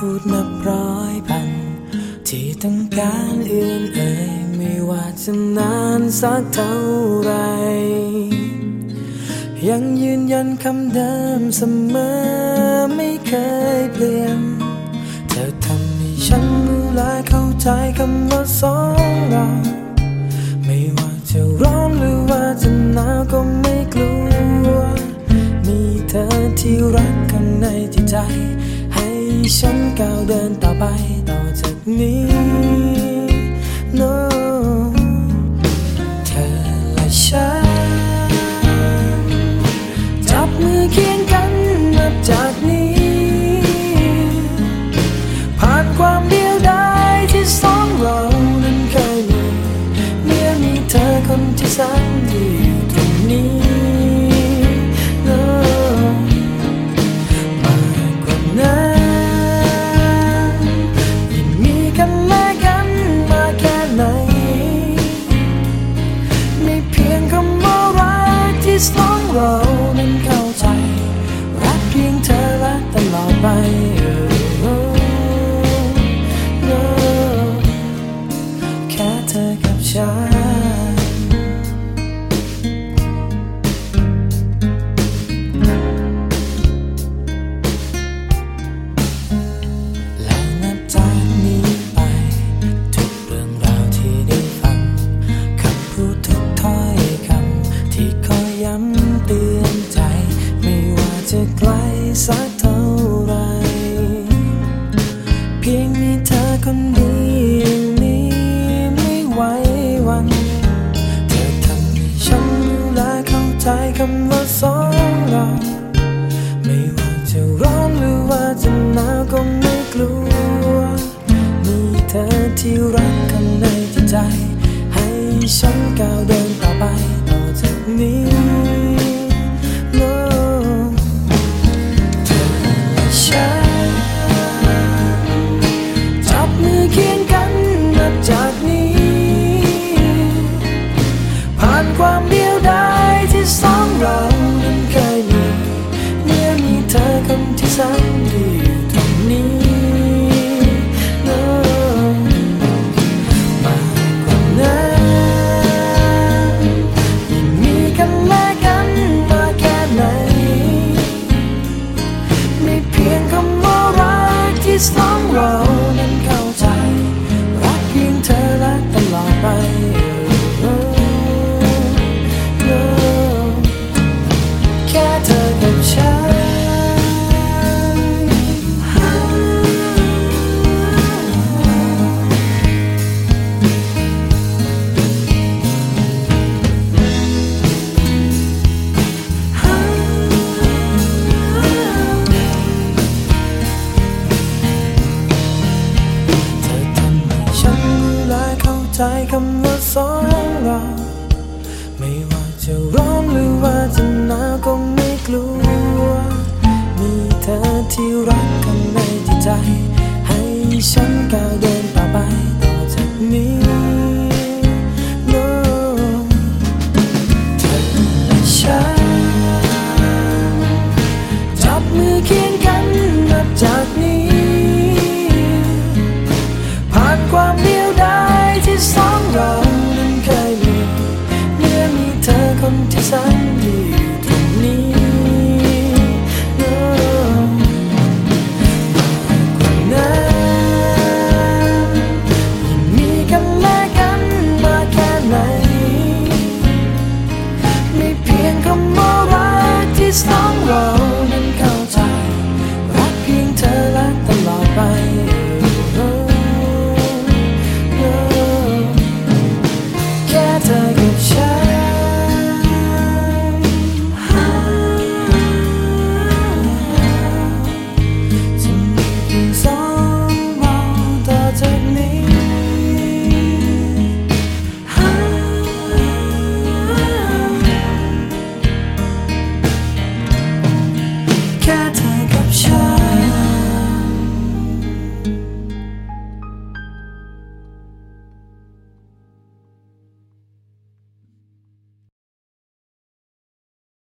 พูดนับร้อยพัน ที่ต้องการเอื่นเอ่ยไม่ว่าจะนานสักเท่าไหรยังยืนยันคำเดิมเสมอไม่เคยเปลี่ยน เธอทำให้ฉันรู้และเข้าใจคำว่าสองเราไม่ว่าจะร้อนหรือว่าจะหนาวก็ไม่กลัว มีเธอที่รักข้างในจิตใจ ฉันก้าวเดินต่อไปต่อจากนี้ คำว่าสองเราไม่ว่าจะร้อนหรือว่าจะหนาวก็ไม่กลัว มีเธอที่รักกันในจิตใจ ให้ฉันก้าวเดินต่อไปต่อจากนี้ กที่ส ใจคำว่าสองเรา ไม่ว่าจะร้อนหรือว่าจะหนาวก็ไม่กลัว มีเธอที่รักข้างในจิตใจ ให้ฉันก้าวเดิน